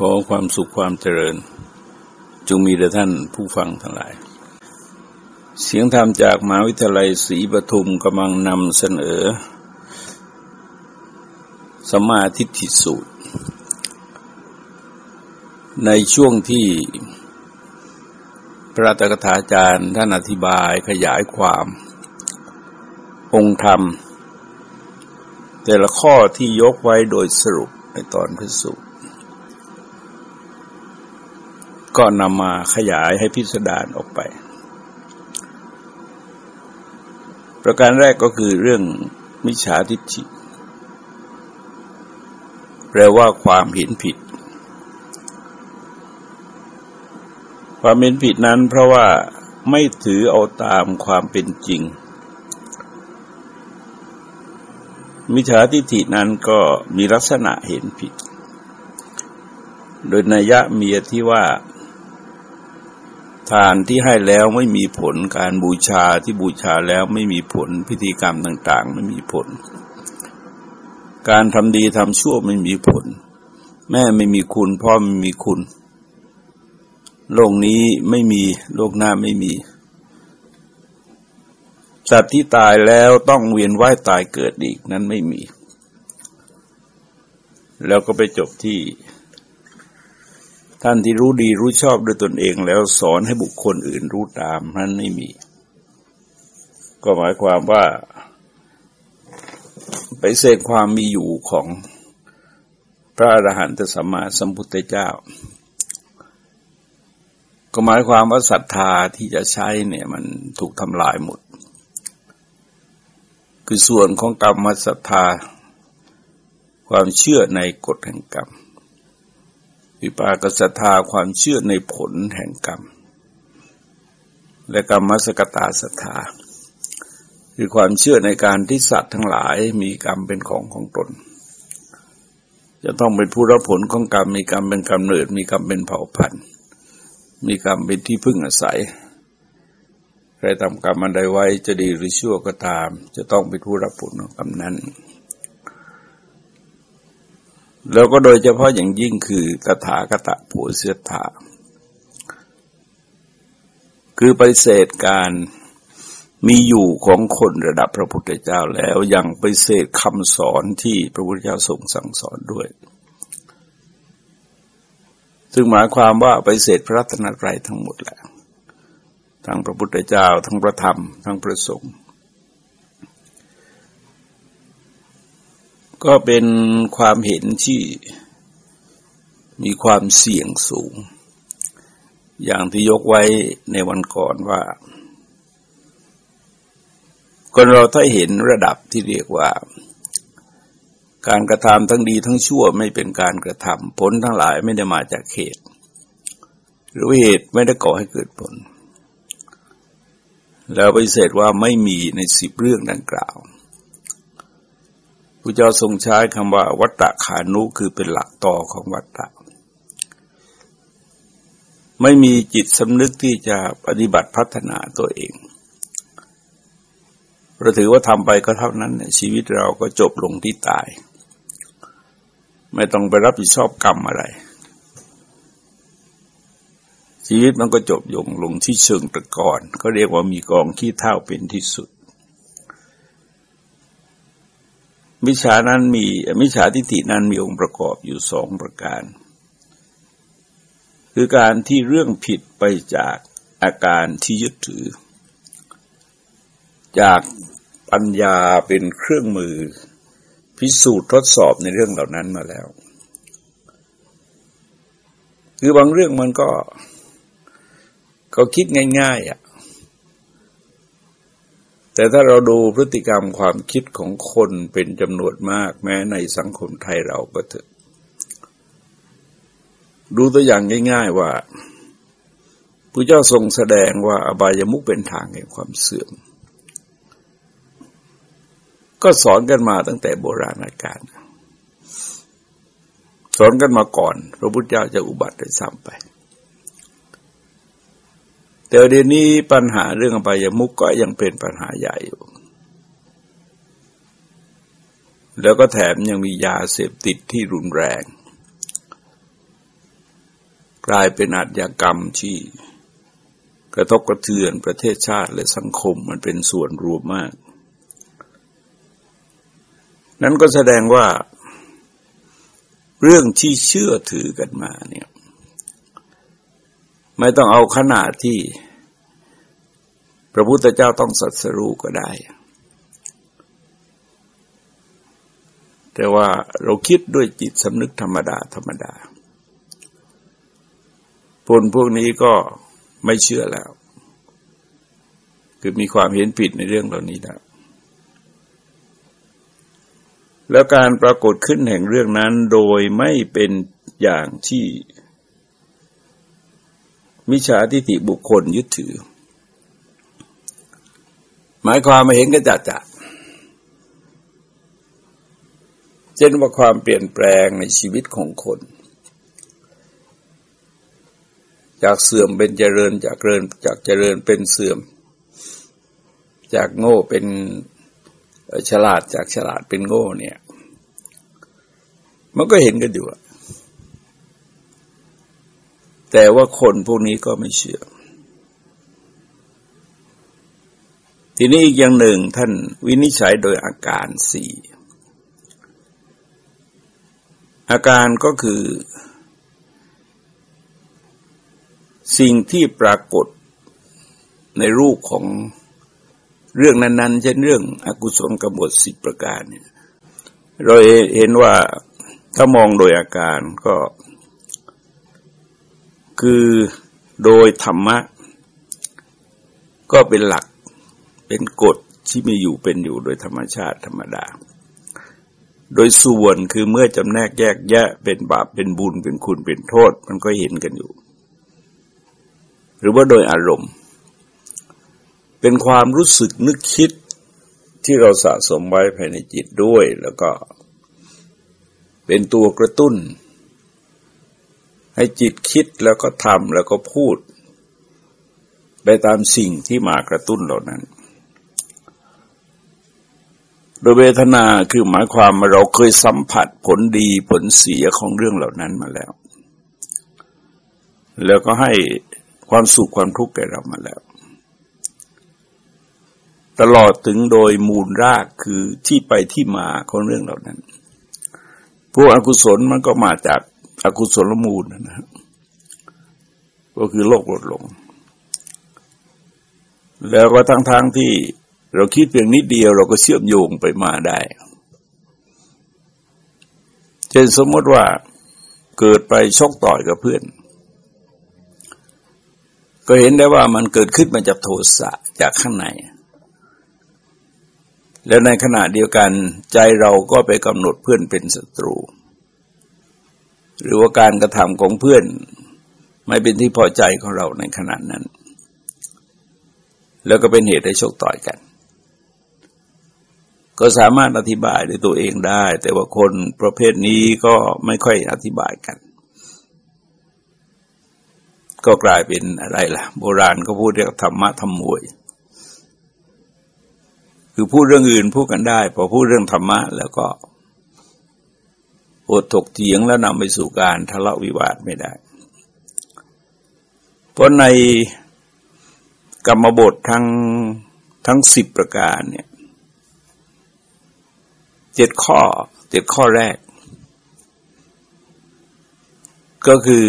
ขอความสุขความเจริญ จงมีแด่ท่านผู้ฟังทั้งหลาย เสียงธรรมจากมหาวิทยาลัยศรีปทุมกำลังนำเสนอสมาธิทิสูตร ในช่วงที่พระตกถาจารย์ท่านอธิบายขยายความ องค์ธรรม แต่ละข้อที่ยกไว้โดยสรุปในตอนพิสูจน ก็นำมาขยายให้พิสดารออกไป ประการแรกก็คือเรื่องมิจฉาทิฏฐิแปลว่าความเห็นผิด ความเห็นผิดนั้นเพราะว่าไม่ถือเอาตามความเป็นจริง มิจฉาทิฏฐินั้นก็มีลักษณะเห็นผิด โดยนัยยะเมียที่ว่า ทานที่ให้แล้วไม่มีผลการบูชาที่บูชาแล้วไม่มีผลพิธีกรรมต่าง ๆ ไม่มีผล การทำดีทำชั่วไม่มีผล แม่ไม่มีคุณ พ่อไม่มีคุณ โลกนี้ไม่มีโลกหน้าไม่มีสัตว์ที่ตายแล้วต้องเวียนว่ายตายเกิดอีกนั้นไม่มี แล้วก็ไปจบที่ ท่านที่รู้ดีรู้ชอบด้วยตนเองแล้วสอนให้บุคคลอื่นรู้ตามนั้นไม่มี ก็หมายความว่า ไปเสกความมีอยู่ของพระอรหันตสัมมาสัมพุทธเจ้า ก็หมายความว่าศรัทธาที่จะใช้เนี่ยมันถูกทำลายหมด คือส่วนของกรรมศรัทธา ความเชื่อในกฎแห่งกรรม วิปากศรัทธาความเชื่อในผลแห่งกรรม และกรรมสกตาศรัทธา คือความเชื่อในการที่สัตว์ทั้งหลายมีกรรมเป็นของของตน จะต้องเป็นผู้รับผลของกรรม มีกรรมเป็นกำเนิด มีกรรมเป็นเผ่าพันธุ์ มีกรรมเป็นที่พึ่งอาศัย ใครทำกรรมอันใดไว้จะดีหรือชั่วก็ตาม จะต้องเป็นผู้รับผลของกรรมนั้น แล้วก็โดยเฉพาะอย่างยิ่งคือตถาคตผูเสียถาคือปฏิเสธการมีอยู่ของคนระดับพระพุทธเจ้าแล้วยังปฏิเสธคำสอนที่พระพุทธเจ้าทรงสั่งสอนด้วย ซึ่งหมายความว่าปฏิเสธพระรัตนตรัยทั้งหมดแหละทั้งพระพุทธเจ้า ทั้งพระธรรม ทั้งพระสงฆ์ ก็เป็นความเห็นที่มีความเสี่ยงสูง อย่างที่ยกไว้ในวันก่อนว่า คนเราถ้าเห็นระดับที่เรียกว่า การกระทำทั้งดีทั้งชั่วไม่เป็นการกระทำผลทั้งหลายไม่ได้มาจากเหตุ หรือเหตุไม่ได้ก่อให้เกิดผล แล้วไปเสร็จว่าไม่มีในสิบเรื่องดังกล่าว พระเจ้าทรงใช้คำว่า วัตตะขานุคือเป็นหลักต่อของวัตตะ ไม่มีจิตสำนึกที่จะปฏิบัติพัฒนาตัวเองเราถือว่าทำไปก็เท่านั้น ชีวิตเราก็จบลงที่ตาย ไม่ต้องไปรับผิดชอบกรรมอะไร ชีวิตมันก็จบยงลงที่เชิงตะกอนก็เรียกว่ามีกองขี้เท่าเป็นที่สุด มิจฉานั้นมีมิจฉาทิฏฐินั้นมีองค์ประกอบอยู่สองประการ คือการที่เรื่องผิดไปจากอาการที่ยึดถือ จากปัญญาเป็นเครื่องมือ พิสูจน์ทดสอบในเรื่องเหล่านั้นมาแล้ว คือบางเรื่องมันก็ ก็คิดง่าย ๆอะ แต่ถ้าเราดูพฤติกรรมความคิดของคนเป็นจำนวนมาก แม้ในสังคมไทยเราก็เถอะ ดูตัวอย่างง่าย ๆว่าพระเจ้าทรงแสดงว่าอบายมุกเป็นทางแห่งความเสื่อม ก็สอนกันมาตั้งแต่โบราณกาลสอนกันมาก่อน พระพุทธเจ้าจะอุบัติได้ซ้ำไป แต่เดี๋ยวนี้ปัญหาเรื่องอบายมุกก็ยังเป็นปัญหาใหญ่อยู่ แล้วก็แถมยังมียาเสพติดที่รุนแรง กลายเป็นอาชญากรรมที่กระทบกระเทือนประเทศชาติและสังคมมันเป็นส่วนรวมมาก นั้นก็แสดงว่า เรื่องที่เชื่อถือกันมาเนี่ย ไม่ต้องเอาขนาดที่พระพุทธเจ้าต้องสัตสรู้ก็ได้ แต่ว่าเราคิดด้วยจิตสำนึกธรรมดา ธรรมดาผลพวกนี้ก็ไม่เชื่อแล้ว คือมีความเห็นผิดในเรื่องเหล่านี้แล้วแล้วการปรากฏขึ้นแห่งเรื่องนั้นโดยไม่เป็นอย่างที่ มิจฉาทิฏฐิบุคคลยึดถือ หมายความมาเห็นก็จัดจัดเช่นว่าความเปลี่ยนแปลงในชีวิตของคน จากเสื่อมเป็นเจริญจากเจริญจากเจริญเป็นเสื่อม จากโง่เป็นฉลาดจากฉลาดเป็นโง่เนี่ย มันก็เห็นกันอยู่ แต่ว่าคนพวกนี้ก็ไม่เชื่อ ทีนี้อีกอย่างหนึ่งท่านวินิจฉัยโดยอาการสี่อาการก็คือ สิ่งที่ปรากฏในรูปของเรื่องนั้น ๆ เช่นเรื่องอกุศลกบฏสิบประการเนี่ยเราเห็นว่าถ้ามองโดยอาการก็ คือโดยธรรมะ ก็เป็นหลักเป็นกฎที่มีอยู่เป็นอยู่โดยธรรมชาติธรรมดา โดยส่วนคือเมื่อจำแนกแยกแยะเป็นบาปเป็นบุญเป็นคุณเป็นโทษ มันก็เห็นกันอยู่ หรือว่าโดยอารมณ์ เป็นความรู้สึกนึกคิดที่เราสะสมไว้ภายในจิตด้วย แล้วก็เป็นตัวกระตุ้น ให้จิตคิดแล้วก็ทำแล้วก็พูด ไปตามสิ่งที่มากระตุ้นเหล่านั้น โดยเวทนาคือหมายความว่าเราเคยสัมผัสผลดีผลเสียของเรื่องเหล่านั้นมาแล้ว แล้วก็ให้ความสุขความทุกข์แก่เรามาแล้ว ตลอดถึงโดยมูลรากคือที่ไปที่มาของเรื่องเหล่านั้น พวกอกุศลมันก็มาจาก อกุศลมูลนะก็คือโลกลดลง แล้วก็ทั้งๆทที่เราคิดเพียงนิดเดียว เราก็เชื่อมโยงไปมาได้ เช่นสมมติว่าเกิดไปชกต่อยกับเพื่อน ก็เห็นได้ว่ามันเกิดขึ้นมาจากโทสะจากข้างใน แล้วในขณะเดียวกันใจเราก็ไปกำหนดเพื่อนเป็นศัตรู หรือว่าการกระทำของเพื่อน ไม่เป็นที่พอใจของเราในขณะนั้น แล้วก็เป็นเหตุให้โชคต่อยกัน ก็สามารถอธิบายด้วยตัวเองได้ แต่ว่าคนประเภทนี้ก็ไม่ค่อยอธิบายกัน ก็กลายเป็นอะไรล่ะ โบราณก็พูดเรียกธรรมะธรรมวยคือพูดเรื่องอื่นพูดกันได้ พอพูดเรื่องธรรมะแล้วก็ อดถกเถียงแล้วนำไปสู่การทะเลาะวิวาทไม่ได้ เพราะในกรรมบททั้งทั้งสิบประการเนี่ยเจ็ดข้อเจ็ดข้อแรก ก็คือ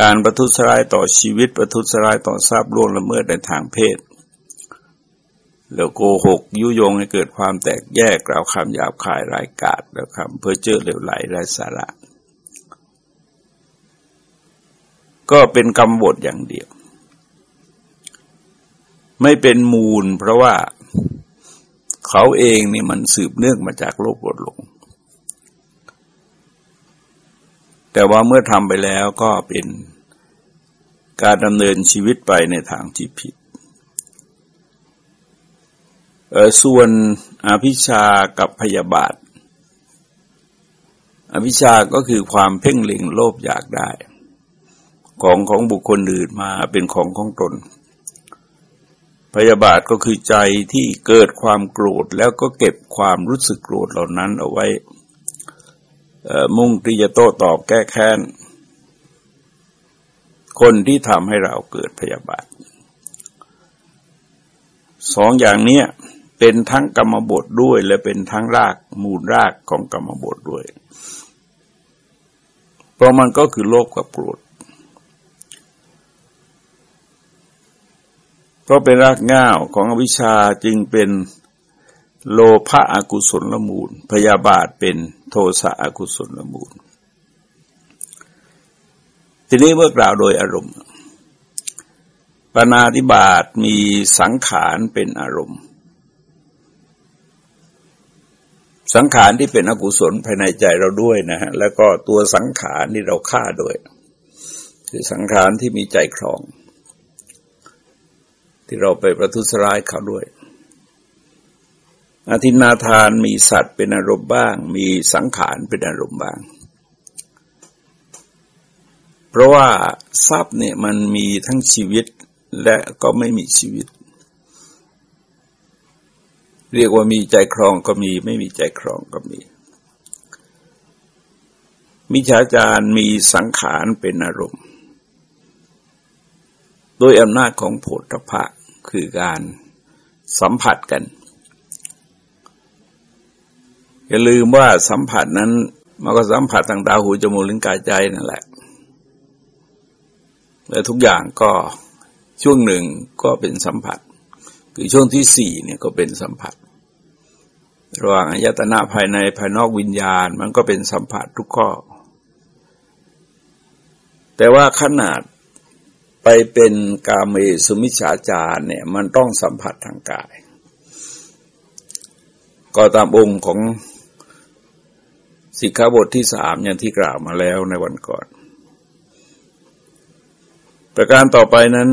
การประทุษร้ายต่อชีวิตประทุษร้ายต่อทรัพย์ล่วงละเมิดในทางเพศ แล้วโกหกยุยงให้เกิดความแตกแยกกล่าวคำหยาบคายรายกาศแล้วคำเพื่อเจอเหลวไหลไร้สาระ ก็เป็นกรรมบทอย่างเดียว ไม่เป็นมูลเพราะว่าเขาเองนี่มันสืบเนื่องมาจากโลกบทหลง แต่ว่าเมื่อทำไปแล้วก็เป็นการดำเนินชีวิตไปในทางที่ผิด ส่วนอภิชากับพยาบาท อภิชาก็คือความเพ่งเล็งโลภอยากได้ ของของบุคคลอื่นมาเป็นของของตน พยาบาทก็คือใจที่เกิดความโกรธแล้วก็เก็บความรู้สึกโกรธเหล่านั้นเอาไว้ มุ่งที่จะโต้ตอบแก้แค้น คนที่ทำให้เราเกิดพยาบาทสองอย่างเนี้ย เป็นทั้งกรรมบทด้วย และเป็นทั้งรากมูลรากของกรรมบทด้วย เพราะมันก็คือโลภกับโกรธเพราะเป็นรากง่าวของอวิชชาจึงเป็นโลภะอกุศลละมูล พยาบาทเป็นโทสะอกุศลละมูล ทีนี้เมื่อกล่าวโดยอารมณ์ปนาธิบาตมีสังขารเป็นอารมณ์ สังขารที่เป็นอกุศลภายในใจเราด้วยนะฮะแล้วก็ตัวสังขารที่เราฆ่าด้วย คือสังขารที่มีใจครอง ที่เราไปประทุษร้ายเขาด้วยอาทินาทานมีสัตว์เป็นอารมณ์บ้าง มีสังขารเป็นอารมณ์บ้าง เพราะว่าทรัพย์เนี่ยมันมีทั้งชีวิตและก็ไม่มีชีวิต เรียกว่ามีใจครองก็มี ไม่มีใจครองก็มี มิจฉาจารมีสังขารเป็นอารมณ์ โดยอำนาจของโผฏฐะคือการสัมผัสกัน อย่าลืมว่าสัมผัสนั้นมันก็สัมผัสทางตาหูจมูกลิ้นกายใจนั่นแหละและทุกอย่างก็ช่วงหนึ่งก็เป็นสัมผัส คือช่วงที่สี่เนี่ยก็เป็นสัมผัส ระหว่างอายตนะภายในภายนอกวิญญาณ มันก็เป็นสัมผัสทุกข้อ แต่ว่าขนาดไปเป็นกาเมสุมิชฌาจารเนี่ย มันต้องสัมผัสทางกาย ก็ตามองค์ของสิกขาบทที่สามอย่างที่กล่าวมาแล้วในวันก่อน ประการต่อไปนั้น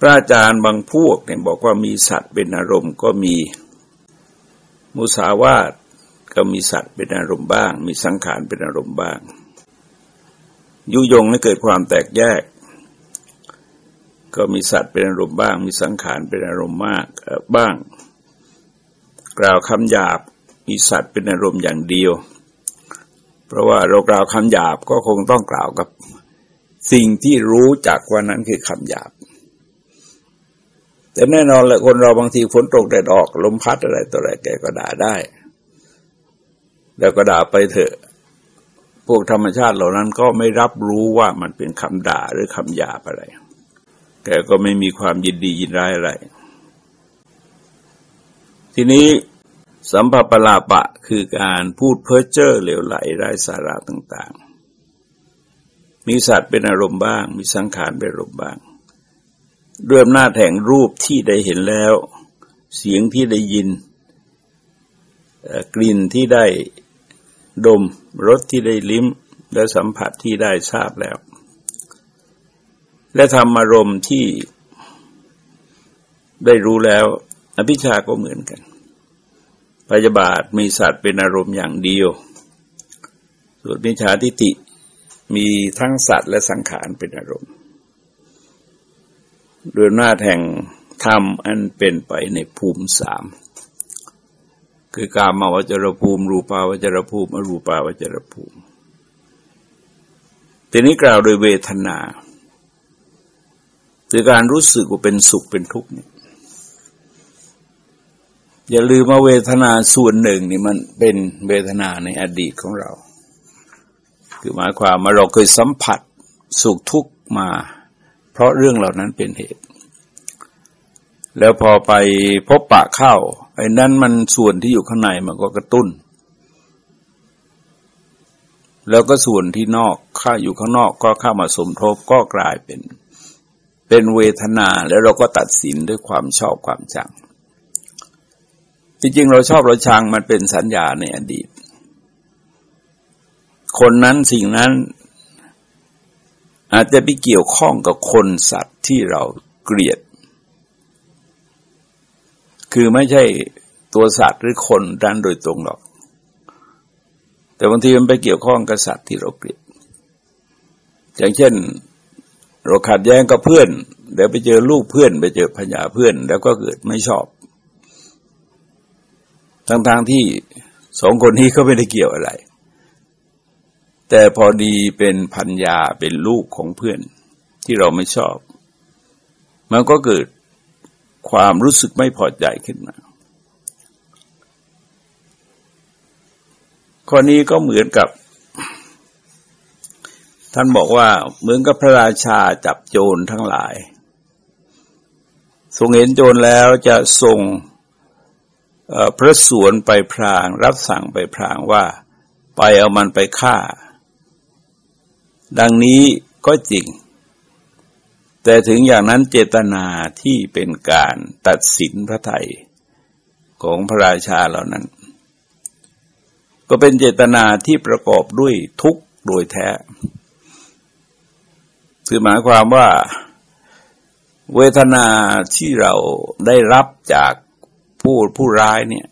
พระอาจารย์บางพวกเนี่ยบอกว่ามีสัตว์เป็นอารมณ์ก็มี มุสาวาทก็มีสัตว์เป็นอารมณ์บ้าง มีสังขารเป็นอารมณ์บ้าง ยุยงให้เกิดความแตกแยก ก็มีสัตว์เป็นอารมณ์บ้าง มีสังขารเป็นอารมณ์มากบ้าง กล่าวคำหยาบมีสัตว์เป็นอารมณ์อย่างเดียว เพราะว่าเรากล่าวคำหยาบก็คงต้องกล่าวกับสิ่งที่รู้จักว่านั้นคือคำหยาบ แต่แน่นอนแหละคนเราบางทีฝนตกแดดออกลมพัดอะไรตัวอะไรแกก็ด่าได้ แล้วก็ด่าไปเถอะ พวกธรรมชาติเหล่านั้นก็ไม่รับรู้ว่ามันเป็นคำด่าหรือคำหยาบอะไร แกก็ไม่มีความยินดียินร้ายอะไร ทีนี้สัมภปลาปะคือการพูดเพ้อเจ้อเหลวไหลไร้สาระต่าง ๆ มีสัตว์เป็นอารมณ์บ้าง มีสังขารเป็นอารมณ์บ้าง ด้วยอำนาจแห่งรูปที่ได้เห็นแล้ว เสียงที่ได้ยิน กลิ่นที่ได้ดมรสที่ได้ลิ้ม และสัมผัสที่ได้ทราบแล้ว และทำอารมณ์ที่ได้รู้แล้ว อภิชาก็เหมือนกันพยาบาทมีสัตว์เป็นอารมณ์อย่างเดียว ส่วนมิจฉาทิฏฐิมีทั้งสัตว์และสังขารเป็นอารมณ์ โดยหน้าแห่งธรรมอันเป็นไปในภูมิสาม คือกามาวจรภูมิ รูปาวจรภูมิ อรูปาวจรภูมิ ทีนี้กล่าวโดยเวทนา คือการรู้สึกว่าเป็นสุขเป็นทุกข์เนี่ยอย่าลืมว่าเวทนาส่วนหนึ่งนี่มันเป็นเวทนาในอดีตของเรา คือหมายความว่าเราเคยสัมผัสสุขทุกข์มา เพราะเรื่องเหล่านั้นเป็นเหตุ แล้วพอไปพบปะเข้าไอ้นั้นมันส่วนที่อยู่ข้างในมันก็กระตุ้น แล้วก็ส่วนที่นอกข้าอยู่ข้างนอกก็เข้ามาสมทบก็กลายเป็น เป็นเวทนาแล้วเราก็ตัดสินด้วยความชอบความชัง จริงๆเราชอบเราชังมันเป็นสัญญาในอดีต คนนั้นสิ่งนั้น อาจจะไปเกี่ยวข้องกับคนสัตว์ที่เราเกลียด คือไม่ใช่ตัวสัตว์หรือคนดันโดยตรงหรอก แต่บางทีมันไปเกี่ยวข้องกับสัตว์ที่เราเกลียด อย่างเช่น เราขัดแย้งกับเพื่อน เดี๋ยวไปเจอลูกเพื่อน ไปเจอพญาเพื่อน แล้วก็เกิดไม่ชอบ ทั้งๆทที่สองคนนี้ก็ไม่ได้เกี่ยวอะไร แต่พอดีเป็นพันยาเป็นลูกของเพื่อนที่เราไม่ชอบ มันก็เกิดความรู้สึกไม่พอใจขึ้นมา ข้อนี้ก็เหมือนกับ ท่านบอกว่าเหมือนกับพระราชาจับโจรทั้งหลาย ทรงเห็นโจรแล้วจะส่งพระสวนไปพราง รับสั่งไปพรางว่า ไปเอามันไปฆ่า ดังนี้ก็จริง แต่ถึงอย่างนั้นเจตนาที่เป็นการตัดสินพระไทยของพระราชาเหล่านั้น ก็เป็นเจตนาที่ประกอบด้วยทุกข์โดยแท้ คือหมายความว่าเวทนาที่เราได้รับจากผู้ผู้ร้ายเนี่ย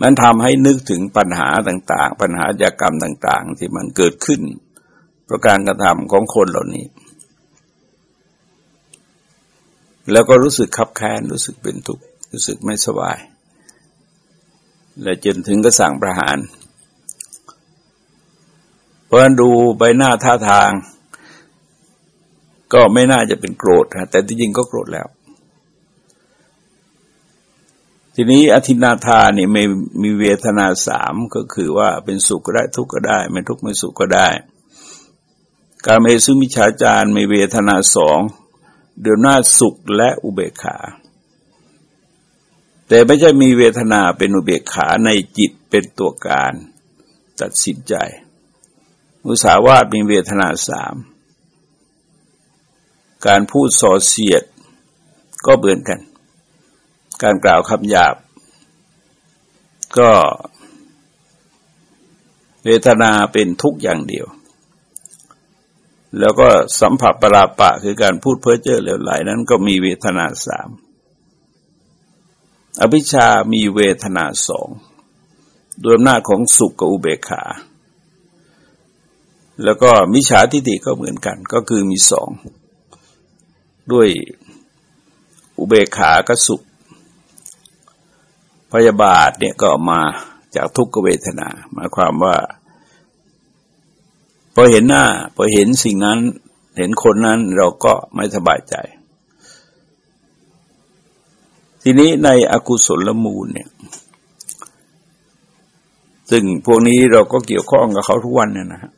มันทำให้นึกถึงปัญหาต่าง ๆ ปัญหาจากกรรมต่าง ๆ ที่มันเกิดขึ้นปราะการกระทำของคนเหล่านี้ แล้วก็รู้สึกขับแค้นรู้สึกเป็นทุกข์รู้สึกไม่สบาย และจนถึงก็สั่งประหาร เพราะดูใบหน้าท่าทาง ก็ไม่น่าจะเป็นโกรธแต่ที่จริงก็โกรธแล้ว ทีนี้อธินาทานี่ไม่มีเวทนาสามก็คือว่าเป็นสุขก็ได้ทุกข์ก็ได้ ไม่ทุกข์ไม่สุขก็ได้ การเมสุมิชาจารมีเวทนาสองเดือนหน้าสุขและอุเบกขา แต่ไม่ใช่มีเวทนาเป็นอุเบกขาในจิตเป็นตัวการตัดสินใจ อุสาวาตมีเวทนาสามการพูดส่อเสียดก็เบือนกัน การกล่าวคำหยาบ ก็เวทนาเป็นทุกอย่างเดียว แล้วก็สัมผัสปราปะคือการพูดเพ้อเจ้อเหลวไหลนั้นก็มีเวทนาสาม อภิชามีเวทนาสองโดยหน้าของสุขกับอุเบกขา แล้วก็มิจฉาทิฏฐิก็เหมือนกัน ก็คือมีสอง ด้วยอุเบกขากับสุข พยาบาทเนี่ยก็มาจากทุกขเวทนาหมายความว่าพอเห็นหน้าพอเห็นสิ่งนั้น เห็นคนนั้นเราก็ไม่สบายใจ ทีนี้ในอกุศลมูลเนี่ยซึ่งพวกนี้เราก็เกี่ยวข้องกับเขาทุกวันเนี่ยนะฮะ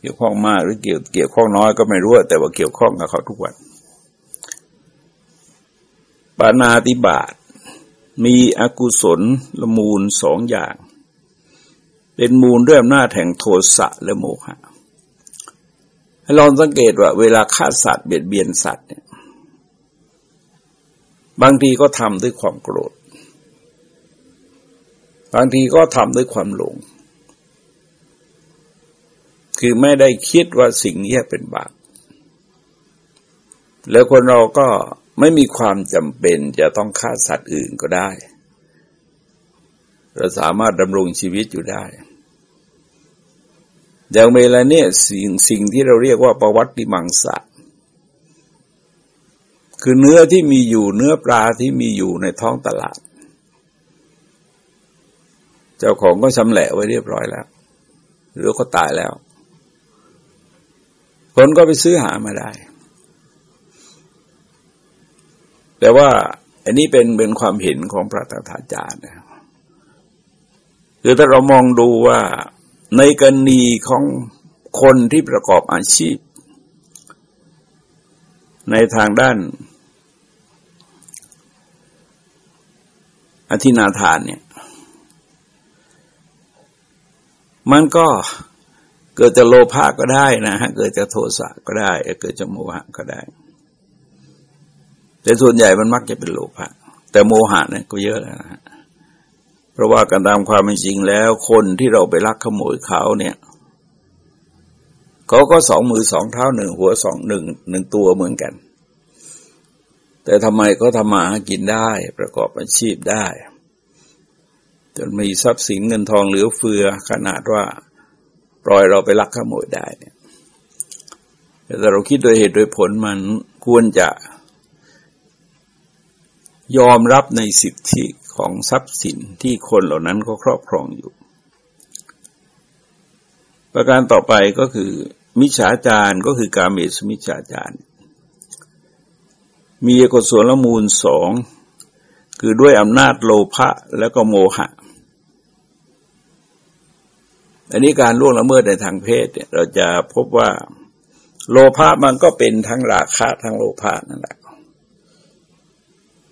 เกี่ยวข้องมากหรือเกี่ยวเกี่ยวข้องน้อยก็ไม่รู้แต่ว่าเกี่ยวข้องกับเขาทุกวันปานาติบาต มีอกุศลละมูลสองอย่าง เป็นมูลด้วยอำนาจแห่งโทสะและโมหะให้ลองสังเกตว่าเวลาฆ่าสัตว์เบียดเบียนสัตว์เนี่ยบางทีก็ทำด้วยความโกรธ บางทีก็ทำด้วยความหลง คือไม่ได้คิดว่าสิ่งนี้เป็นบาปแล้วคนเราก็ ไม่มีความจำเป็นจะต้องฆ่าสัตว์อื่นก็ได้ เราสามารถดำรงชีวิตอยู่ได้ อย่างเวลาเนี่ยสิ่งสิ่งที่เราเรียกว่าประวัติมังสะคือเนื้อที่มีอยู่เนื้อปลาที่มีอยู่ในท้องตลาด เจ้าของก็ชำแหละไว้เรียบร้อยแล้ว หรือเขาตายแล้ว คนก็ไปซื้อหามาได้ แต่ว่าอันนี้เป็นเป็นความเห็นของพระตถาจารย์นะคือถ้าเรามองดูว่าในกรณีของคนที่ประกอบอาชีพ ในทางด้าน อธินาทานเนี่ย มันก็เกิดจากโลภะก็ได้นะฮะ เกิดจากโทสะก็ได้ เกิดจากโมหะก็ได้ แต่ส่วนใหญ่มันมักจะเป็นโลภะแต่โมหะเนี่ยก็เยอะนะฮะเพราะว่าการตามความเป็นจริงแล้ว คนที่เราไปลักขโมยเขาเนี่ยเขาก็สองมือสองเท้าหนึ่งหัวสองหนึ่งหนึ่งตัวเหมือนกัน แต่ทำไมเขาทำมาหากินได้ประกอบอาชีพได้ จนมีทรัพย์สินเงินทองเหลือเฟือขนาดว่าปล่อยเราไปลักขโมยได้เนี่ยแต่เราคิดโดยเหตุโดยผลมันควรจะ ยอมรับในสิทธิของทรัพย์สินที่คนเหล่านั้นก็ครอบครองอยู่ ประการต่อไปก็คือ มิจฉาจารก็คือการเมสมิจฉาจารมีกศละมูลสองคือด้วยอำนาจโลภะแล้วก็โมหะ อันนี้การล่วงละเมิดในทางเพศเนี่ยเราจะพบว่า โลภะมันก็เป็นทั้งราคะทั้งโลภะนั่นแหละ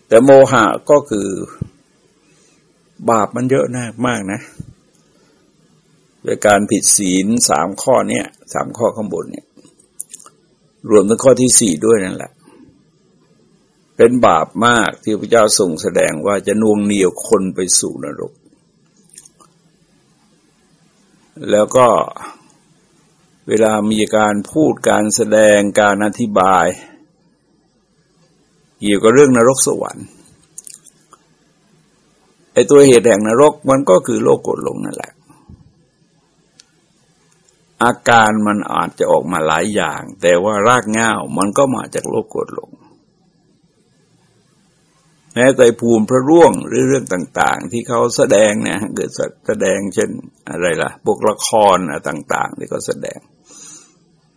แต่โมหะก็คือบาปมันเยอะนามากนะโดยการผิดศีลสามข้อเนี่ยสามข้อข้างบนเนี่ยรวมทั้งข้อที่สี่ด้วยนั่นแหละ เป็นบาปมากที่พระเจ้าทรงแสดงว่าจะนวงเหนียวคนไปสู่นรก แล้วก็เวลามีการพูดการแสดงการอธิบาย เกี่ยวกับเรื่องนรกสวรรค์ไอตัวเหตุแห่งนรกมันก็คือโลกกดลงนั่นแหละ อาการมันอาจจะออกมาหลายอย่าง แต่ว่ารากง่าวมันก็มาจากโลกกดลงแม้แต่ภูมิพระร่วงหรือเรื่องต่าง ๆ ที่เขาแสดงเนี่ยเกิดแสดงเช่นอะไรล่ะพวกละครต่าง ๆ ที่เขาแสดง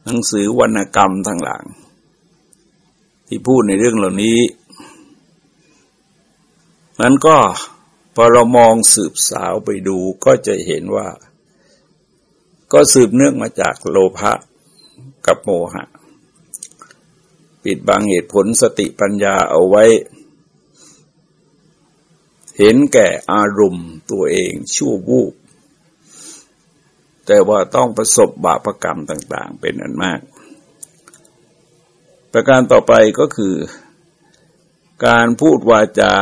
หนังสือวรรณกรรมทั้งหลัง ที่พูดในเรื่องเหล่านี้มันก็พอเรามองสืบสาวไปดูก็จะเห็นว่า ก็สืบเนื่องมาจากโลภะกับโมหะ ปิดบังเหตุผลสติปัญญาเอาไว้ เห็นแก่อารมณ์ตัวเองชั่ววูบแต่ว่าต้องประสบบาปรกรรมต่าง ๆ เป็นอันมาก ประการต่อไปก็คือ การพูดวาจา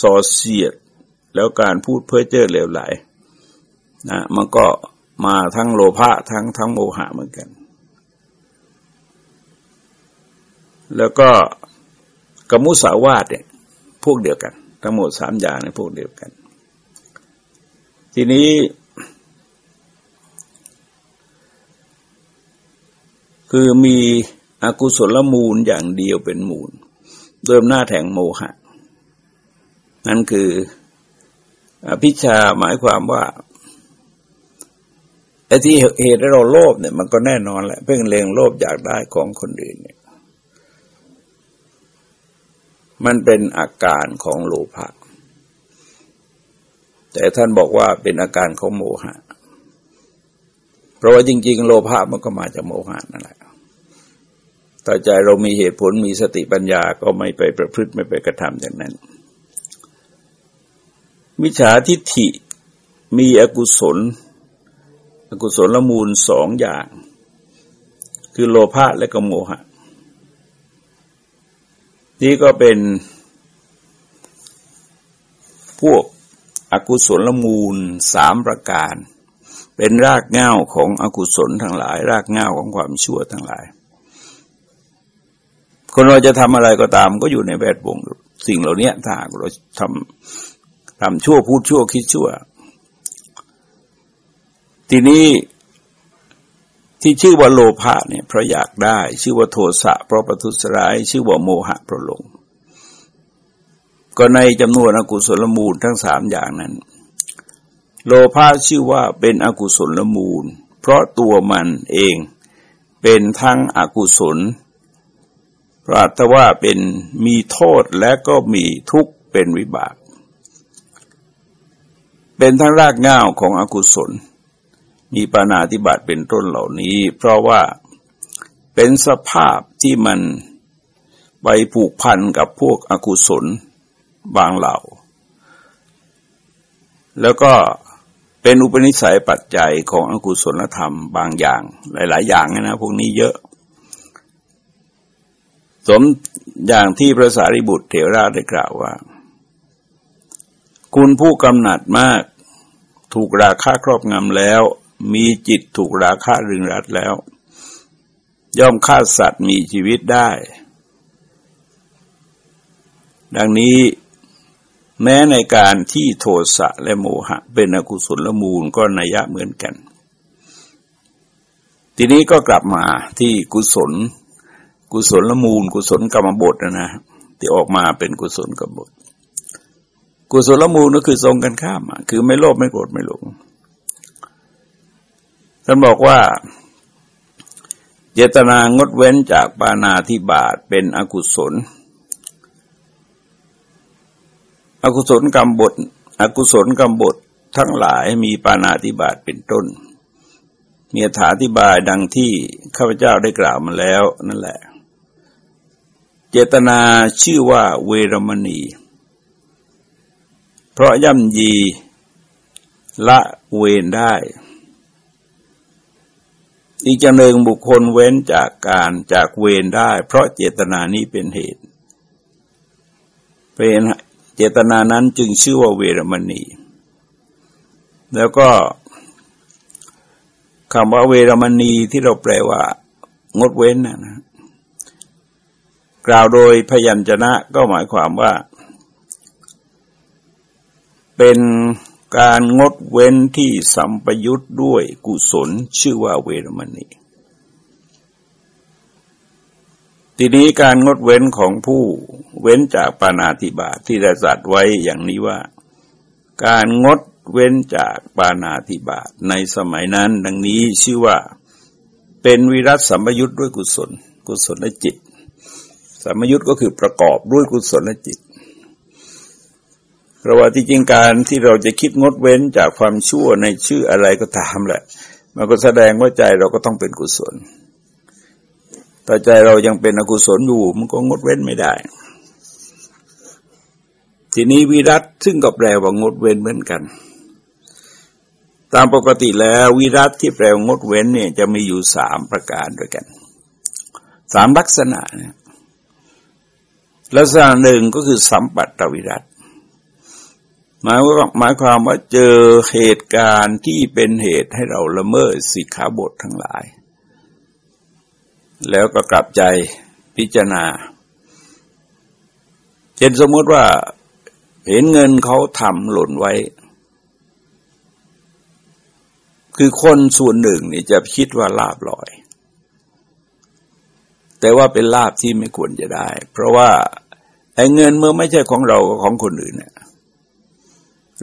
ส่อเสียด แล้วการพูดเพ้อเจ้อเหลวไหลนะมันก็มาทั้งโลภะทั้งทั้งโมหะเหมือนกัน แล้วก็กมุสาวาตเนี่ยพวกเดียวกัน ทั้งหมดสามอย่างในพวกเดียวกัน ทีนี้คือมี อกุศลมูลอย่างเดียวเป็นมูลโดยหน้าแห่งโมหะ นั่นคืออภิชาหมายความว่าไอ้ที่เหตุให้เราโลภเนี่ยมันก็แน่นอนแหละ เพ่งเลงโลภอยากได้ของคนอื่นเนี่ย มันเป็นอาการของโลภะแต่ท่านบอกว่าเป็นอาการของโมหะ เพราะว่าจริง ๆ โลภะมันก็มาจากโมหะนั่นแหละ ต่อใจเรามีเหตุผลมีสติปัญญาก็ไม่ไปประพฤติไม่ไปกระทำอย่างนั้น มิจฉาทิฏฐิมีอกุศล อกุศลละมูลสองอย่าง คือโลภะและก็โมหะ นี่ก็เป็นพวกอกุศลละมูลสามประการ เป็นรากเหง้าของอกุศลทั้งหลาย รากเหง้าของความชั่วทั้งหลาย คนเราจะทำอะไรก็ตาม ก็อยู่ในแวดวงสิ่งเหล่านี้ถ้าเราทำทำชั่วพูดชั่วคิดชั่ว ทีนี้ที่ชื่อว่าโลภะเนี่ยเพราะอยากได้ ชื่อว่าโทสะเพราะประทุษร้าย ชื่อว่าโมหะเพราะหลงก็ในจำนวนอกุศลมูลทั้งสามอย่างนั้น โลภะชื่อว่าเป็นอกุศลมูล เพราะตัวมันเองเป็นทั้งอกุศล พราะแต่ว่าเป็นมีโทษและก็มีทุกข์เป็นวิบาก เป็นทั้งรากง้าของอกุศล มีปานาธิบัติเป็นต้นเหล่านี้ เพราะว่าเป็นสภาพที่มันไปผูกพันกับพวกอกุศลบางเหล่า แล้วก็เป็นอุปนิสัยปัจจัยของอกุศลธรรมบางอย่าง หลาย ๆ อย่างนะพวกนี้เยอะ สมอย่างที่พระสารีบุตรเถระได้กล่าวว่า คุณผู้กำหนัดมาก ถูกราคาครอบงำแล้ว มีจิตถูกราคะรึงรัดแล้ว ย่อมฆ่าสัตว์มีชีวิตได้ ดังนี้แม้ในการที่โทสะและโมหะ เป็นอกุศลมูลก็นัยะเหมือนกัน ทีนี้ก็กลับมาที่กุศล กุศลละมูล กุศลกรรมบทนะนะที่ออกมาเป็นกุศลกรรมบท กุศลละมูลก็คือทรงกันข้ามคือไม่โลภไม่โกรธไม่หลงท่านบอกว่าเจตนางดเว้นจากปานาธิบาตเป็นอกุศล อกุศลกรรมบท อกุศลกรรมบททั้งหลายมีปานาธิบาตเป็นต้น มีอธิบายดังที่ข้าพเจ้าได้กล่าวมาแล้วนั่นแหละ เจตนาชื่อว่าเวรมณี เพราะย่ำยีละเวนได้ อีกจังหนึ่งบุคคลเว้นจากการจากเวรได้ เพราะเจตนานี้เป็นเหตุเป็นเจตนานั้นจึงชื่อว่าเวรมณี แล้วก็คำว่าเวรมณีที่เราแปลว่า งดเว้นนะ กล่าวโดยพยัญชนะก็หมายความว่า เป็นการงดเว้นที่สัมปยุตด้วยกุศลชื่อว่าเวรมณีทีนี้การงดเว้นของผู้เว้นจากปานาติบาตที่ได้จัดไว้อย่างนี้ว่า การงดเว้นจากปานาติบาตในสมัยนั้น ดังนี้ชื่อว่า เป็นวิรัตสัมปยุตด้วยกุศล กุศลจิต สัมยุตก็คือประกอบด้วยกุศลจิตเพราะว่าที่จริงการที่เราจะคิดงดเว้นจากความชั่วในชื่ออะไรก็ตามแหละ มันก็แสดงว่าใจเราก็ต้องเป็นกุศลแต่ใจเรายังเป็นอกุศลอยู่มันก็งดเว้นไม่ได้ ทีนี้วิรัตซึ่งก็แปลว่างดเว้นเหมือนกัน ตามปกติแล้ววิรัตที่แปลงดเว้นเนี่ยจะมีอยู่สามประการด้วยกันสามลักษณะเนี่ย ลักษณะหนึ่งก็คือสัมปัตตวิรัตหมายว่าหมายความว่าเจอเหตุการณ์ที่เป็นเหตุให้เราละเมิดสิกขาบททั้งหลาย แล้วก็กลับใจพิจารณาเช่นสมมติว่าเห็นเงินเขาทำหล่นไว้ คือคนส่วนหนึ่งนี่จะคิดว่าลาบลอย แต่ว่าเป็นลาบที่ไม่ควรจะได้ เพราะว่าไอ้เงินเมื่อไม่ใช่ของเราก็ของคนอื่นเนี่ย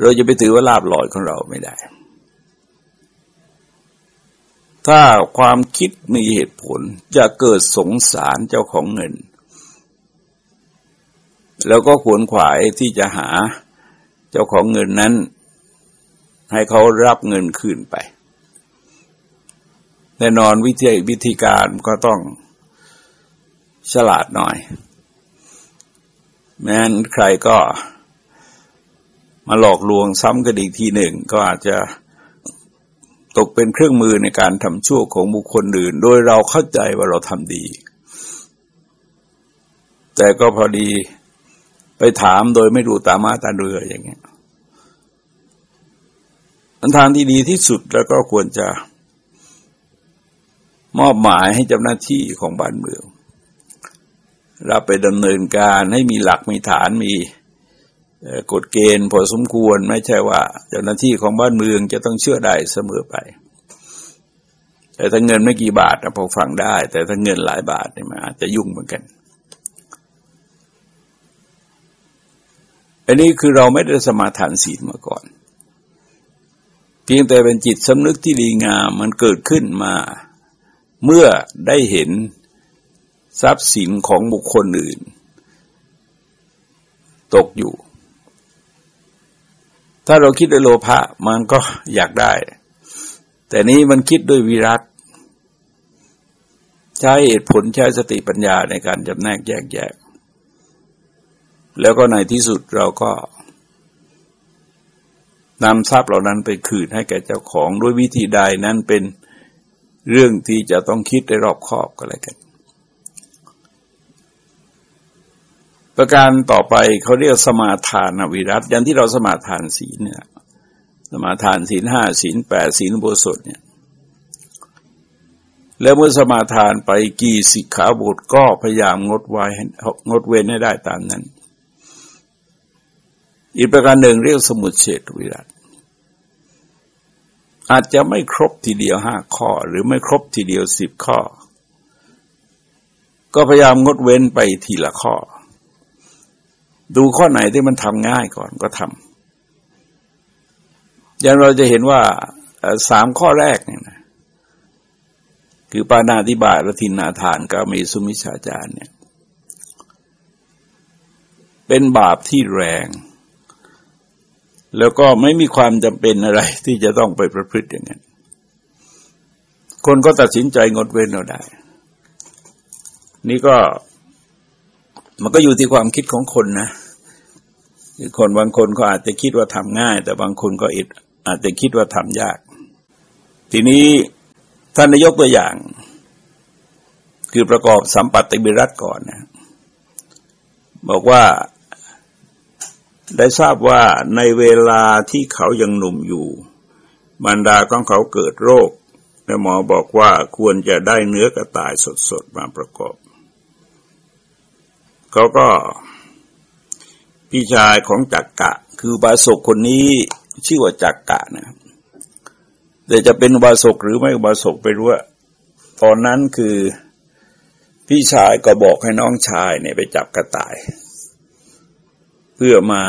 เราจะไปถือว่าลาบลอยของเราไม่ได้ ถ้าความคิดมีเหตุผลจะเกิดสงสารเจ้าของเงิน แล้วก็ขวนขวายที่จะหาเจ้าของเงินนั้น ให้เขารับเงินคืนไป แน่นอนวิธีวิธีการก็ต้อง ฉลาดหน่อย แม้นใครก็มาหลอกลวงซ้ำกันอีกทีหนึ่ง ก็อาจจะตกเป็นเครื่องมือในการทำชั่วของบุคคลอื่น โดยเราเข้าใจว่าเราทำดี แต่ก็พอดีไปถามโดยไม่ดูตามาตาเรืออย่างเงี้ยอันทางที่ดีที่สุดแล้วก็ควรจะมอบหมายให้เจ้าหน้าที่ของบ้านเมือง รับไปดำเนินการให้มีหลักมีฐานมีกฎเกณฑ์พอสมควรไม่ใช่ว่า เจ้าหน้าที่ของบ้านเมืองจะต้องเชื่อได้เสมอไป แต่ถ้าเงินไม่กี่บาทพอฟังได้ แต่ถ้าเงินหลายบาทเนี่ยมันอาจจะยุ่งเหมือนกัน อันนี้คือเราไม่ได้สมาทานศีลมาก่อน เพียงแต่เป็นจิตสำนึกที่ดีงามมันเกิดขึ้นมา เมื่อได้เห็น ทรัพย์สินของบุคคลอื่น ตกอยู่ ถ้าเราคิดด้วยโลภะมันก็อยากได้ แต่นี้มันคิดด้วยวิรัตใช้เหตุผลใช้สติปัญญาในการจำแนกแยกแยกแล้วก็ในที่สุดเราก็นำทรัพย์เหล่านั้นไปคืนให้แก่เจ้าของด้วยวิธีใดนั้นเป็นเรื่องที่จะต้องคิดได้รอบคอบก็แล้วกัน ประการต่อไปเขาเรียกสมาทานวิรัตย่างที่เราสมาทานศีลเนี่ยสมาทานศีลห้าศีลแปดศีลโบสถเนี่ยแล้วเมื่อสมาทานไปกี่สิกขาบทก็พยายามงดไว้งดเว้นให้ได้ตามนั้น อีกประการหนึ่งเรียกสมุดเฉดวิรัตอาจจะไม่ครบทีเดียวห้าข้อ หรือไม่ครบทีเดียวสิบข้อ ก็พยายามงดเว้นไปทีละข้อ ดูข้อไหนที่มันทำง่ายก่อนก็ทำอย่างเราจะเห็นว่าสามข้อแรกเนี่ยนะคือปานาธิบาตและทินนาทานก็มีสุมิชาจารเนี่ย เป็นบาปที่แรง แล้วก็ไม่มีความจำเป็นอะไรที่จะต้องไปประพฤติอย่างนั้น คนก็ตัดสินใจงดเว้นเราได้ นี่ก็ มันก็อยู่ที่ความคิดของคนนะคนบางคนก็อาจจะคิดว่าทำง่าย แต่บางคนก็อิดอาจจะคิดว่าทำยาก ทีนี้ท่านนายกตัวอย่าง คือประกอบสัมปัตติบิรัตก่อนนะบอกว่าได้ทราบว่าในเวลาที่เขายังหนุ่มอยู่มารดาของเขาเกิดโรค แล้วหมอบอกว่าควรจะได้เนื้อกระต่ายสดๆมาประกอบ เขาก็พี่ชายของจักกะ คือบาศกคนนี้ชื่อว่าจักกะนะแต่จะเป็นบาศกหรือไม่บาศกไปรู้ว่าตอนนั้นคือพี่ชายก็บอกให้น้องชายเนี่ยไปจับกระต่าย เพื่อมา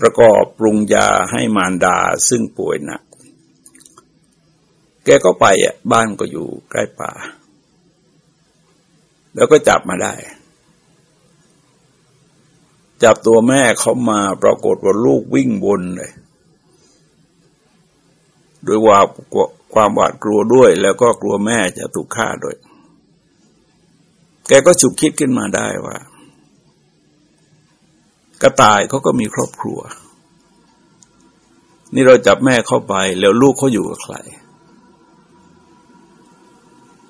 ประกอบปรุงยาให้มารดาซึ่งป่วยหนัก แกก็ไปอะบ้านก็อยู่ใกล้ป่า แล้วก็จับมาได้ จับตัวแม่เขามาปรากฏว่าลูกวิ่งวนเลยด้วยว่าความหวาดกลัวด้วย แล้วก็กลัวแม่จะถูกฆ่าด้วย แกก็ฉุกคิดขึ้นมาได้ว่า กระต่ายเขาก็มีครอบครัว นี่เราจับแม่เข้าไป แล้วลูกเขาอยู่กับใคร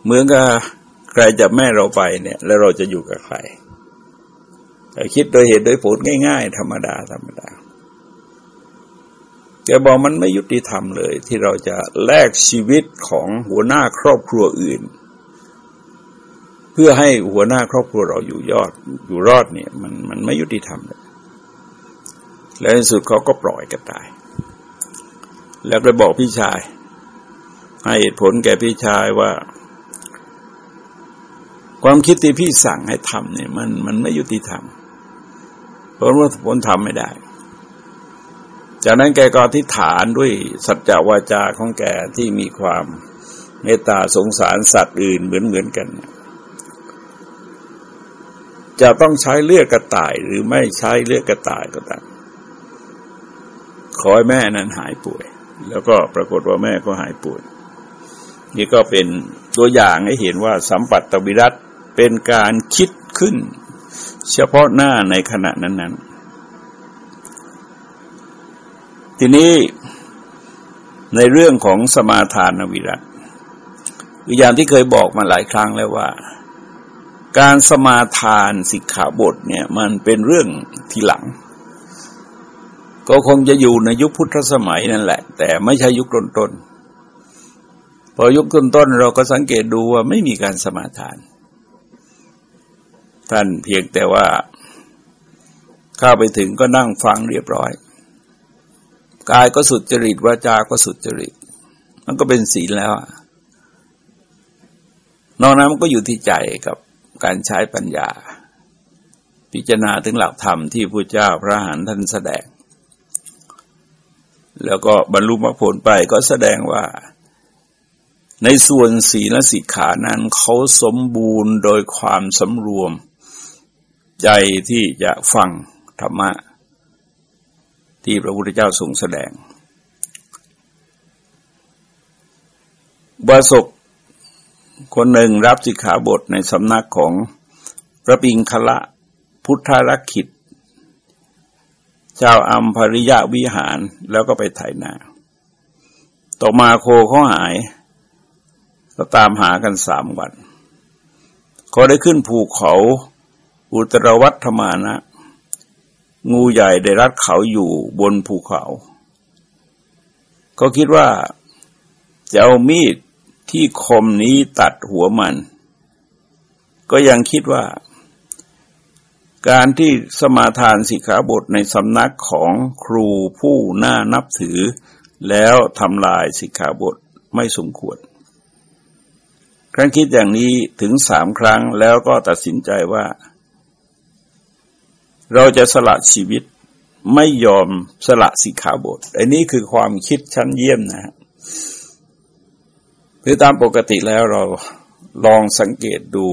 เหมือนกับใครจะแม่เราไปเนี่ย แล้วเราจะอยู่กับใคร คิดโดยเหตุโดยผลง่าย ๆ ธรรมดาธรรมดาแกบอกมันไม่ยุติธรรมเลย ที่เราจะแลกชีวิตของหัวหน้าครอบครัวอื่น เพื่อให้หัวหน้าครอบครัวเราอยู่ยอดอยู่รอดเนี่ย มันมันไม่ยุติธรรมเลยแล้วในสุดเขาก็ปล่อยกันตาย แล้วไปบอกพี่ชาย ให้เหตุผลแก่พี่ชายว่า ความคิดที่พี่สั่งให้ทำเนี่ย มันมันไม่ยุติธรรม พราะว่าผลทำไม่ได้ จากนั้นแกก็ทิฏฐานด้วยสัจจวาจาของแกที่มีความเมตตาสงสารสัตว์อื่นเหมือนเหมือนกัน จะต้องใช้เลือดกระต่ายหรือไม่ใช้เลือดกระต่ายก็ตามขอให้แม่นั้นหายป่วย แล้วก็ปรากฏว่าแม่ก็หายป่วย นี่ก็เป็นตัวอย่างให้เห็นว่าสัมปัตตวิรัตเป็นการคิดขึ้น เฉพาะหน้าในขณะนั้น ๆ ทีนี้ในเรื่องของสมาทานวิรัตอย่างที่เคยบอกมาหลายครั้งแล้วว่า การสมาทานสิกขาบทเนี่ยมันเป็นเรื่องทีหลัง ก็คงจะอยู่ในยุคพุทธสมัยนั่นแหละ แต่ไม่ใช่ยุคต้นๆพอยุคต้นๆเราก็สังเกตดูว่าไม่มีการสมาทาน ท่านเพียงแต่ว่าเข้าไปถึงก็นั่งฟังเรียบร้อย กายก็สุดจริตวาจาก็สุดจริต มันก็เป็นศีลแล้วนอกนั้นมันก็อยู่ที่ใจกับการใช้ปัญญา พิจารณาถึงหลักธรรมที่พระเจ้าพระหานท่านแสดง แล้วก็บรรลุมรรคผลไปก็แสดงว่า ในส่วนศีลและสิกขานั้นเขาสมบูรณ์โดยความสำรวม ใจที่จะฟังธรรมะที่พระพุทธเจ้าทรงแสดงบาศกคนหนึ่งรับสิกขาบทในสำนักของพระปิงคละพุทธรักขิตเจ้าอัมภริยะวิหารแล้วก็ไปไถนา ต่อมาโคเขาหาย ก็ตามหากันสามวันเขาได้ขึ้นภูเขา อุตรวัฏมานะ งูใหญ่ได้รัดเขาอยู่บนภูเขา ก็คิดว่าจะเอามีดที่คมนี้ตัดหัวมัน ก็ยังคิดว่า การที่สมาทานสิกขาบทในสำนักของครูผู้น่านับถือ แล้วทำลายสิกขาบทไม่สมควร ครั้งคิดอย่างนี้ถึงสามครั้งแล้วก็ตัดสินใจว่า เราจะสละชีวิตไม่ยอมสละสิกขาบทอันนี้คือความคิดชั้นเยี่ยมนะฮะรือตามปกติแล้วเราลองสังเกตดู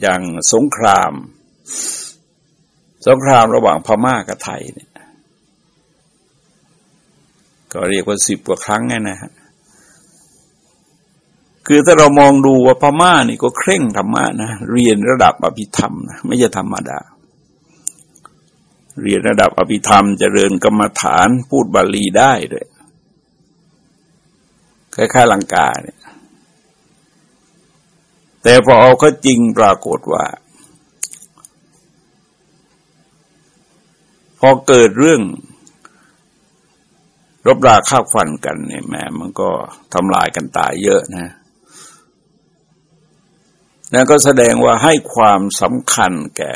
อย่างสงคราม สงครามระหว่างพม่ากับไทยเนี่ยก็เรียกว่าสิบกว่าครั้งไงนะฮะคือถ้าเรามองดูว่าพม่านี่ก็เคร่งธรรมะนะ เรียนระดับอภิธรรมนะไม่ใช่ธรรมดา เรียนระดับอภิธรรมจเจริญกรรมฐานพูดบาลีได้ด้วยคล้ายๆลังกาเนี่ย แต่พอเอาก็จริงปรากฏว่า พอเกิดเรื่อง รบราข้าวฟันกันเนี่ยแม่มันก็ทำลายกันตายเยอะนะนั่นก็แสดงว่าให้ความสำคัญแก่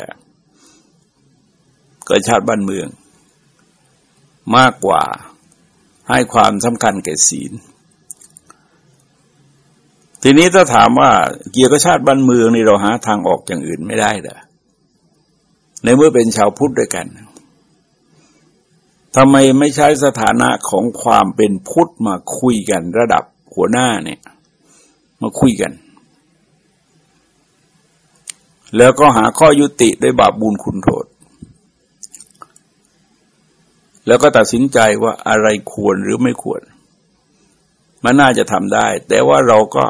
เกิดชาติบ้านเมือง มากกว่าให้ความสำคัญแก่ศีล ทีนี้ถ้าถามว่าเกี่ยวกับชาติบ้านเมืองนี่เราหาทางออกอย่างอื่นไม่ได้เด้อในเมื่อเป็นชาวพุทธด้วยกันทำไมไม่ใช้สถานะของความเป็นพุทธมาคุยกันระดับหัวหน้าเนี่ย มาคุยกัน แล้วก็หาข้อยุติด้วยบาปบุญคุณโทษ แล้วก็ตัดสินใจว่าอะไรควรหรือไม่ควร มันน่าจะทำได้ แต่ว่าเราก็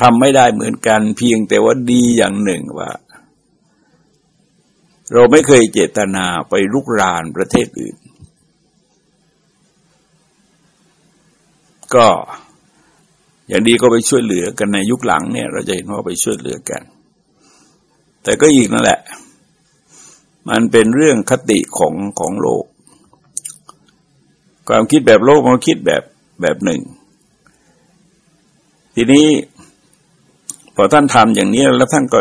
ทำไม่ได้เหมือนกัน เพียงแต่ว่าดีอย่างหนึ่งว่า เราไม่เคยเจตนาไปลุกรานประเทศอื่น ก็อย่างดีก็ไปช่วยเหลือกันในยุคหลังเนี่ย เราจะเห็นว่าไปช่วยเหลือกัน แต่ก็อีกนั่นแหละ มันเป็นเรื่องคติของของโลก ความคิดแบบโลกมันคิดแบบแบบหนึ่ง ทีนี้ พอท่านทำอย่างนี้แล้วท่านก็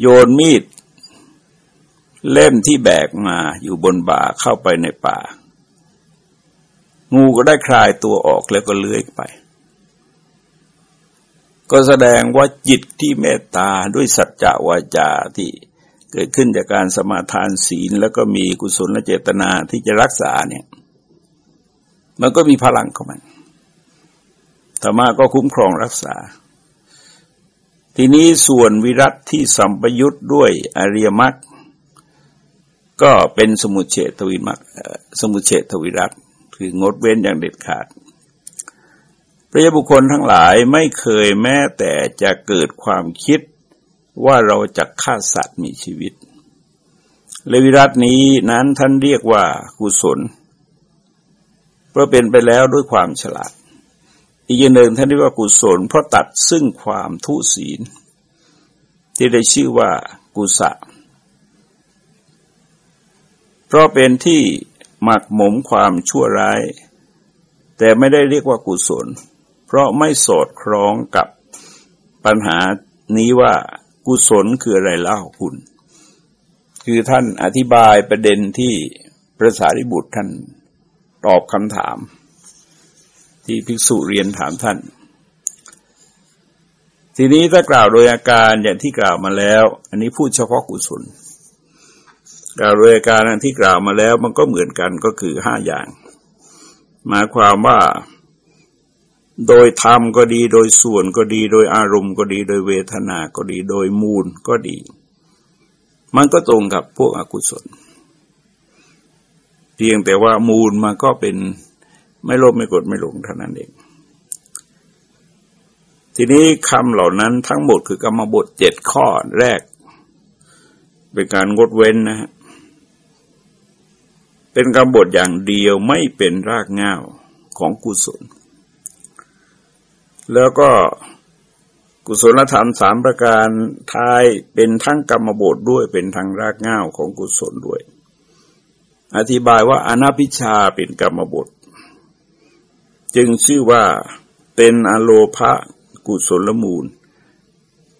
โยนมีด เล่มที่แบกมาอยู่บนบ่าเข้าไปในป่า งูก็ได้คลายตัวออกแล้วก็เลื้อยไป ก็แสดงว่าจิตที่เมตตาด้วยสัจจะวาจาที่ เกิดขึ้นจากการสมาทานศีล แล้วก็มีกุศลและเจตนาที่จะรักษาเนี่ย มันก็มีพลังของมันธรรมะก็คุ้มครองรักษา ทีนี้ส่วนวิรัตที่สัมปยุตด้วยอริยมรรคก็เป็นสมุเฉทวิมัรสมุเฉทวิรัตคืองดเว้นอย่างเด็ดขาดพระยบุคคลทั้งหลายไม่เคยแม้แต่จะเกิดความคิด ว่าเราจะฆ่าสัตว์มีชีวิตเลวิรัตนี้นั้นท่านเรียกว่ากุศล เพราะเป็นไปแล้วด้วยความฉลาด อีกอย่างหนึ่งท่านเรียกว่ากุศล เพราะตัดซึ่งความทุศีล ที่ได้ชื่อว่ากุศะเพราะเป็นที่หมักหมมความชั่วร้าย แต่ไม่ได้เรียกว่ากุศล เพราะไม่สอดคล้องกับปัญหานี้ว่า กุศลคืออะไรเล่าคุณ คือท่านอธิบายประเด็นที่พระสารีบุตรท่านตอบคำถาม ที่ภิกษุเรียนถามท่าน ทีนี้ถ้ากล่าวโดยอาการอย่างที่กล่าวมาแล้ว อันนี้พูดเฉพาะกุศลกล่าวโดยอาการที่กล่าวมาแล้วมันก็เหมือนกันก็คือห้าอย่าง หมายความว่า โดยธรรมก็ดีโดยส่วนก็ดีโดยอารมณ์ก็ดีโดยเวทนาก็ดีโดยมูลก็ดี มันก็ตรงกับพวกอกุศล เพียงแต่ว่ามูลมันก็เป็นไม่โลภไม่กดไม่หลงเท่านั้นเอง ทีนี้คำเหล่านั้นทั้งหมดคือกรรมบทเจ็ดข้อแรก เป็นการงดเว้นนะฮะเป็นกรรมบทอย่างเดียวไม่เป็นรากง่าวของกุศล แล้วก็กุศลธรรมสามประการท้ายเป็นทั้งกรรมบทด้วยเป็นทั้งรากง่าวของกุศลด้วย อธิบายว่าอนาพิชาเป็นกรรมบท จึงชื่อว่าเป็นอโลภะกุศลมูล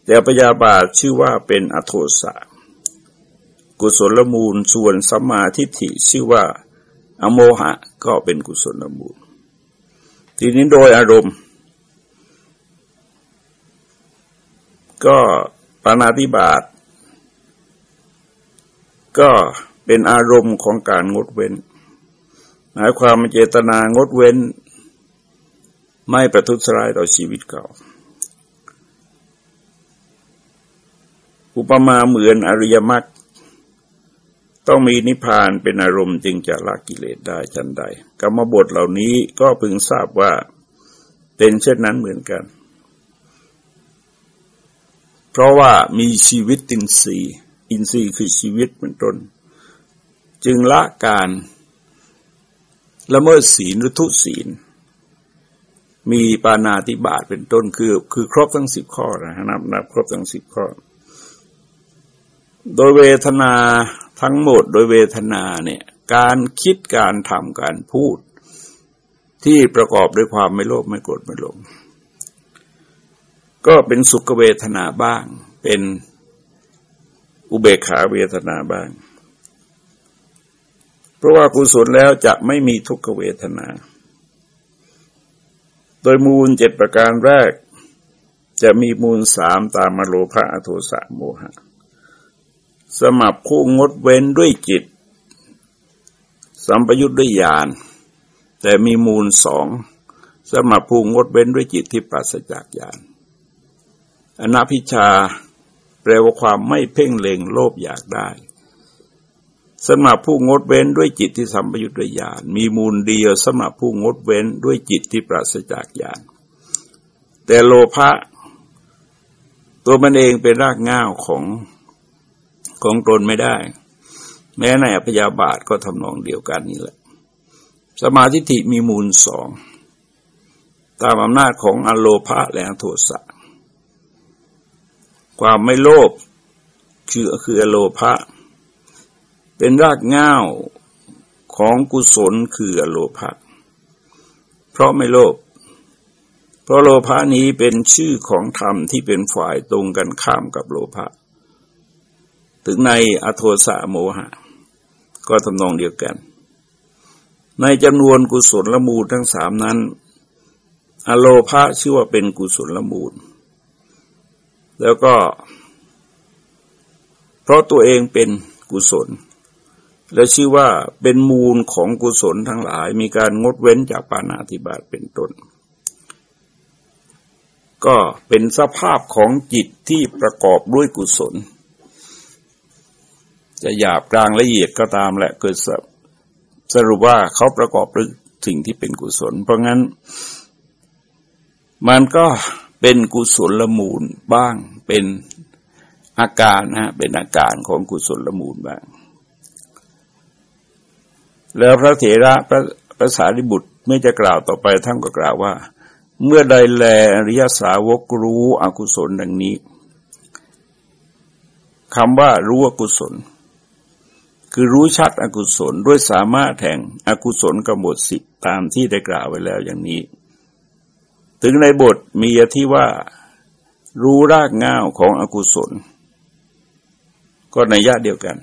แต่ปยาบาทชื่อว่าเป็นอโทสะกุศลมูลส่วนสัมมาทิฏฐิชื่อว่า อโมหะก็เป็นกุศลมูล ทีนี้โดยอารมณ์ ก็ปานาธิบาตก็เป็นอารมณ์ของการงดเว้น หมายความเจตนางดเว้น ไม่ประทุษร้ายต่อชีวิตเขาอุปมาเหมือนอริยมรรคต้องมีนิพพานเป็นอารมณ์จึงจะละกิเลสได้จันใดกรรมบทเหล่านี้ก็พึงทราบว่าเป็นเช่นนั้นเหมือนกัน เพราะว่ามีชีวิตอินทรีย์ อินทรีย์คือชีวิตเป็นต้น จึงละการละเมิดศีลหรือทุศีล มีปานาติบาตเป็นต้นคือคือครบทั้งสิบข้อนะนับนับครบทั้งสิบข้อ โดยเวทนาทั้งหมดโดยเวทนาเนี่ยการคิดการทำการพูดที่ประกอบด้วยความไม่โลภไม่โกรธไม่หลง ก็เป็นสุขเวทนาบ้าง เป็นอุเบกขาเวทนาบ้าง เพราะว่ากุศลแล้วจะไม่มีทุกขเวทนา โดยมูลเจ็ดประการแรก จะมีมูลสามตามมาโลภะอโทสะโมหะ สมับผู้งดเว้นด้วยจิต สัมปยุทธ์ด้วยญาณแต่มีมูลสองสมับผู้งดเว้นด้วยจิตที่ปราศจากญาณ อนาพิชาแปลว่าความไม่เพ่งเล็งโลภอยากได้สำหรับผู้งดเว้นด้วยจิตที่สัมปยุทธ์ด้วยญาณมีมูลเดียวสำหรับผู้งดเว้นด้วยจิตที่ปราศจากญาณแต่โลภะตัวมันเองเป็นรากง่าวของของตนไม่ได้ แม้ในอพยาบาทก็ทำนองเดียวกันนี่แหละ สมาธิิมีมูลสอง ตามอำนาจของอโลภะและโทสะ ความไม่โลภคือคืออโลภะเป็นรากง่าวของกุศลคืออโลภะเพราะไม่โลภเพราะโลภะนี้เป็นชื่อของธรรมที่เป็นฝ่ายตรงกันข้ามกับโลภะถึงในอโทสะโมหะ ก็ทำนองเดียวกัน ในจำนวนกุศลละมูลทั้งสามนั้น อโลภะชื่อว่าเป็นกุศลละมูล แล้วก็ เพราะตัวเองเป็นกุศล และชื่อว่าเป็นมูลของกุศลทั้งหลาย มีการงดเว้นจากปานาธิบาตเป็นต้น ก็เป็นสภาพของจิตที่ประกอบด้วยกุศล จะหยาบกลางละเอียดก็ตามแหละเกิดสรุปว่าเขาประกอบด้วยสิ่งที่เป็นกุศล เพราะงั้น มันก็ เป็นกุศลละมูลบ้างเป็นอาการนะเป็นอาการของกุศลละมูลบ้าง แล้วพระเถระพระพระสารีบุตรไม่จะกล่าวต่อไปท่านก็กล่าวว่า เมื่อใดแลอริยสาวกรู้อกุศลดังนี้คำว่ารู้อกุศล คือรู้ชัดอกุศลด้วยสามารถแห่งอกุศลกำหนดสิตามที่ได้กล่าวไว้แล้วอย่างนี้ ถึงในบทมีที่ว่ารู้รากง่าวของอกุศล ก็ในยะเดียวกัน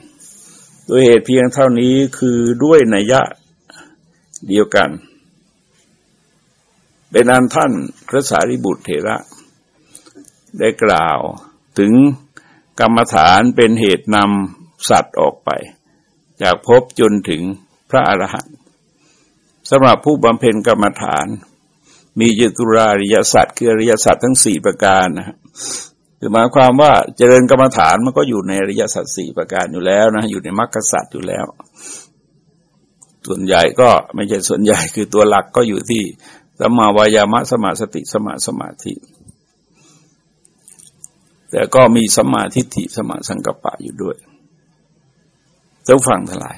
โดยเหตุเพียงเท่านี้คือด้วยในยะเดียวกัน เป็นอันท่านพระสารีบุตรเถระ ได้กล่าวถึงกรรมฐานเป็นเหตุนำสัตว์ออกไป จากพบจนถึงพระอรหันต์สำหรับผู้บำเพ็ญกรรมฐาน มีจตุราริยสัตว์คืออริยสัตว์ทั้งสี่ประการนะคือหมายความว่าเจริญกรรมฐานมันก็อยู่ในอริยสัตว์สี่ประการอยู่แล้วนะอยู่ในมรรคสัตว์อยู่แล้ว ส่วนใหญ่ก็ไม่ใช่ส่วนใหญ่คือตัวหลักก็อยู่ที่สมาวายามะสมาสติสมาสมาธิ แต่ก็มีสมาธิฐิสมาสังกปะอยู่ด้วยท่าฟังทั้งหลาย